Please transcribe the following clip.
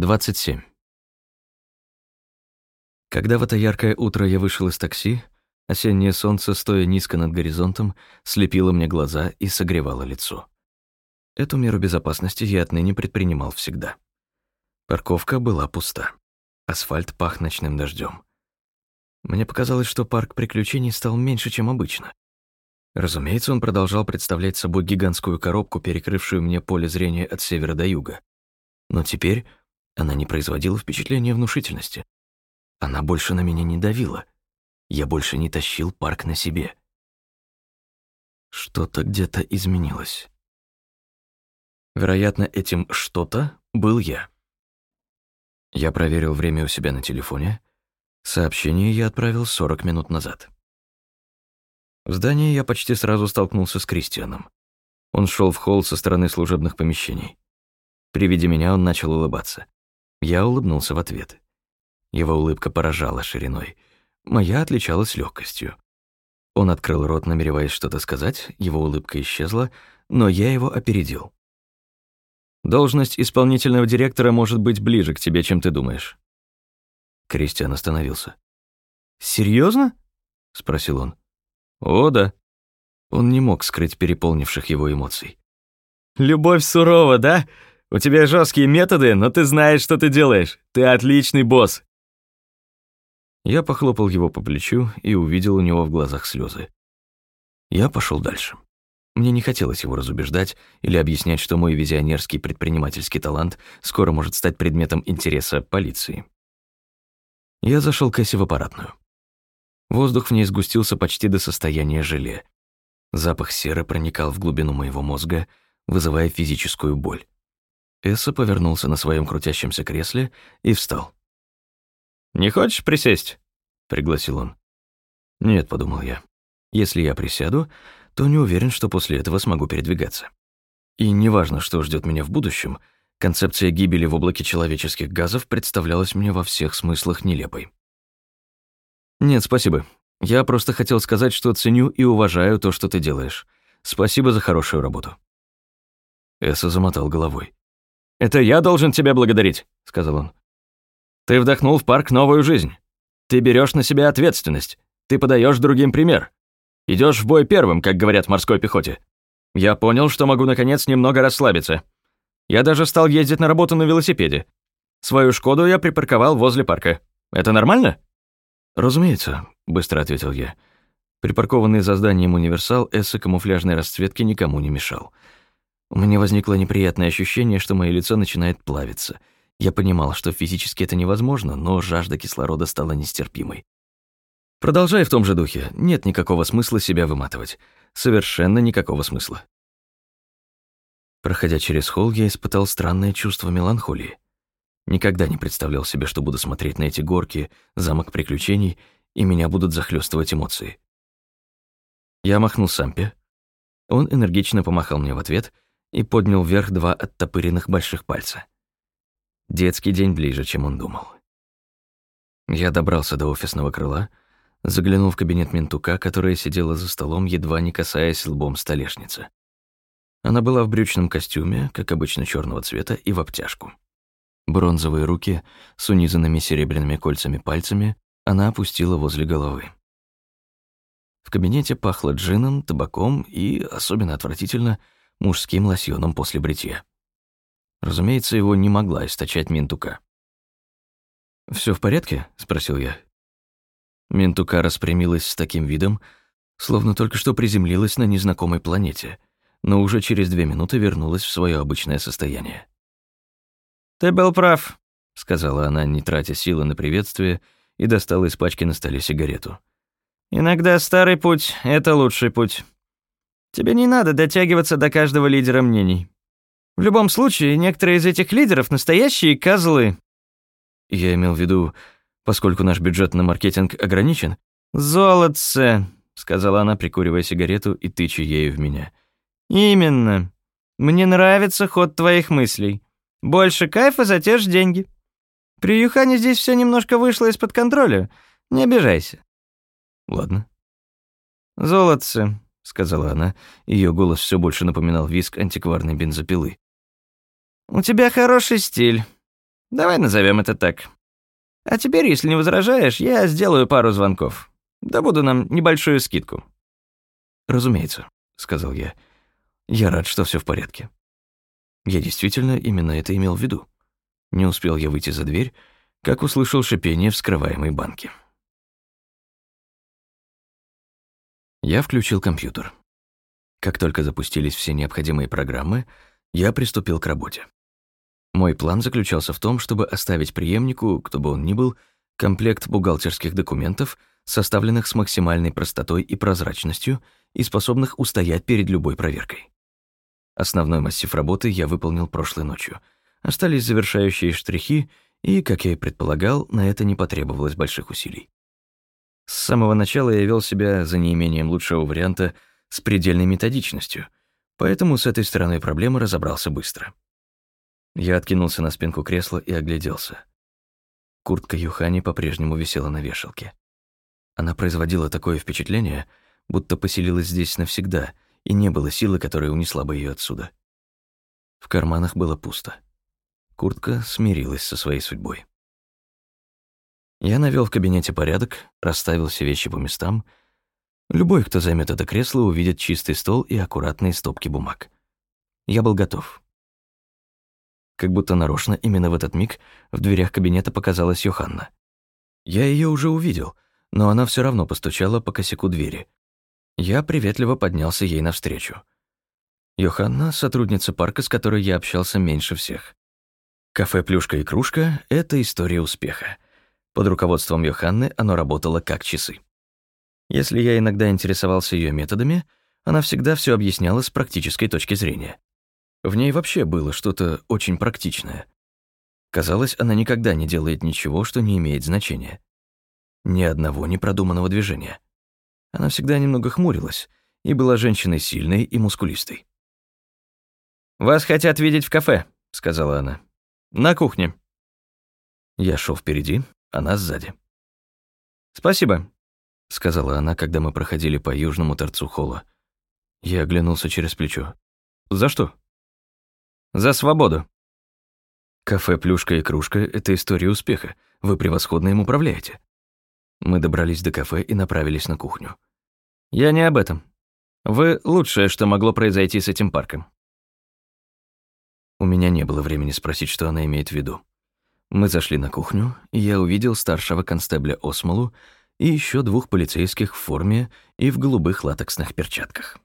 27. Когда в это яркое утро я вышел из такси, осеннее солнце, стоя низко над горизонтом, слепило мне глаза и согревало лицо. Эту меру безопасности я отныне предпринимал всегда. Парковка была пуста. Асфальт пах ночным дождем. Мне показалось, что парк приключений стал меньше, чем обычно. Разумеется, он продолжал представлять собой гигантскую коробку, перекрывшую мне поле зрения от севера до юга. Но теперь она не производила впечатления внушительности. Она больше на меня не давила. Я больше не тащил парк на себе. Что-то где-то изменилось. Вероятно, этим «что-то» был я. Я проверил время у себя на телефоне. Сообщение я отправил 40 минут назад. В здании я почти сразу столкнулся с Кристианом. Он шел в холл со стороны служебных помещений. При виде меня он начал улыбаться. Я улыбнулся в ответ. Его улыбка поражала шириной. Моя отличалась легкостью. Он открыл рот, намереваясь что-то сказать, его улыбка исчезла, но я его опередил. «Должность исполнительного директора может быть ближе к тебе, чем ты думаешь». Кристиан остановился. «Серьезно?» — спросил он. «О, да». Он не мог скрыть переполнивших его эмоций. «Любовь сурова, да? У тебя жесткие методы, но ты знаешь, что ты делаешь. Ты отличный босс. Я похлопал его по плечу и увидел у него в глазах слезы. Я пошел дальше. Мне не хотелось его разубеждать или объяснять, что мой визионерский предпринимательский талант скоро может стать предметом интереса полиции. Я зашел к Эсси в аппаратную. Воздух в ней сгустился почти до состояния желе. Запах серы проникал в глубину моего мозга, вызывая физическую боль. Эсса повернулся на своем крутящемся кресле и встал. «Не хочешь присесть?» — пригласил он. «Нет», — подумал я. «Если я присяду, то не уверен, что после этого смогу передвигаться. И неважно, что ждет меня в будущем, концепция гибели в облаке человеческих газов представлялась мне во всех смыслах нелепой. «Нет, спасибо. Я просто хотел сказать, что ценю и уважаю то, что ты делаешь. Спасибо за хорошую работу». Эсса замотал головой. «Это я должен тебя благодарить», — сказал он. «Ты вдохнул в парк новую жизнь. Ты берешь на себя ответственность. Ты подаешь другим пример. Идешь в бой первым, как говорят в морской пехоте. Я понял, что могу, наконец, немного расслабиться. Я даже стал ездить на работу на велосипеде. Свою «Шкоду» я припарковал возле парка. Это нормально?» «Разумеется», — быстро ответил я. Припаркованный за зданием универсал эссе камуфляжной расцветки никому не мешал. У меня возникло неприятное ощущение, что мое лицо начинает плавиться. Я понимал, что физически это невозможно, но жажда кислорода стала нестерпимой. Продолжай в том же духе. Нет никакого смысла себя выматывать. Совершенно никакого смысла. Проходя через холл, я испытал странное чувство меланхолии. Никогда не представлял себе, что буду смотреть на эти горки, замок приключений, и меня будут захлестывать эмоции. Я махнул Сампе. Он энергично помахал мне в ответ — и поднял вверх два оттопыренных больших пальца. Детский день ближе, чем он думал. Я добрался до офисного крыла, заглянул в кабинет ментука, которая сидела за столом, едва не касаясь лбом столешницы. Она была в брючном костюме, как обычно черного цвета, и в обтяжку. Бронзовые руки с унизанными серебряными кольцами пальцами она опустила возле головы. В кабинете пахло джином, табаком и, особенно отвратительно, мужским лосьоном после бритья. Разумеется, его не могла источать Минтука. Все в порядке?» — спросил я. Минтука распрямилась с таким видом, словно только что приземлилась на незнакомой планете, но уже через две минуты вернулась в свое обычное состояние. «Ты был прав», — сказала она, не тратя силы на приветствие, и достала из пачки на столе сигарету. «Иногда старый путь — это лучший путь. Тебе не надо дотягиваться до каждого лидера мнений. В любом случае, некоторые из этих лидеров — настоящие козлы». Я имел в виду, поскольку наш бюджет на маркетинг ограничен. «Золотце», — сказала она, прикуривая сигарету и тыча ею в меня. «Именно. Мне нравится ход твоих мыслей. Больше кайфа за те же деньги. При Юхане здесь все немножко вышло из-под контроля. Не обижайся». «Ладно». «Золотце, — сказала она, ее голос все больше напоминал виск антикварной бензопилы. «У тебя хороший стиль. Давай назовем это так. А теперь, если не возражаешь, я сделаю пару звонков. Да буду нам небольшую скидку». «Разумеется», — сказал я. «Я рад, что все в порядке». Я действительно именно это имел в виду. Не успел я выйти за дверь, как услышал шипение вскрываемой банки. Я включил компьютер. Как только запустились все необходимые программы, я приступил к работе. Мой план заключался в том, чтобы оставить преемнику, кто бы он ни был, комплект бухгалтерских документов, составленных с максимальной простотой и прозрачностью и способных устоять перед любой проверкой. Основной массив работы я выполнил прошлой ночью. Остались завершающие штрихи, и, как я и предполагал, на это не потребовалось больших усилий. С самого начала я вел себя за неимением лучшего варианта с предельной методичностью, поэтому с этой стороной проблемы разобрался быстро. Я откинулся на спинку кресла и огляделся. Куртка Юхани по-прежнему висела на вешалке. Она производила такое впечатление, будто поселилась здесь навсегда, и не было силы, которая унесла бы ее отсюда. В карманах было пусто. Куртка смирилась со своей судьбой. Я навел в кабинете порядок, расставил все вещи по местам. Любой, кто займет это кресло, увидит чистый стол и аккуратные стопки бумаг. Я был готов. Как будто нарочно именно в этот миг в дверях кабинета показалась Йоханна. Я ее уже увидел, но она все равно постучала по косяку двери. Я приветливо поднялся ей навстречу. Йоханна — сотрудница парка, с которой я общался меньше всех. Кафе «Плюшка и кружка» — это история успеха. Под руководством Йоханны оно работало как часы. Если я иногда интересовался ее методами, она всегда все объясняла с практической точки зрения. В ней вообще было что-то очень практичное. Казалось, она никогда не делает ничего, что не имеет значения. Ни одного непродуманного движения. Она всегда немного хмурилась и была женщиной сильной и мускулистой. «Вас хотят видеть в кафе», — сказала она. На кухне». Я шел впереди, она сзади. «Спасибо», — сказала она, когда мы проходили по южному торцу холла. Я оглянулся через плечо. «За что?» «За свободу». «Кафе «Плюшка и кружка» — это история успеха. Вы превосходно им управляете». Мы добрались до кафе и направились на кухню. «Я не об этом. Вы лучшее, что могло произойти с этим парком. У меня не было времени спросить, что она имеет в виду. Мы зашли на кухню, и я увидел старшего констебля Осмолу и еще двух полицейских в форме и в голубых латексных перчатках.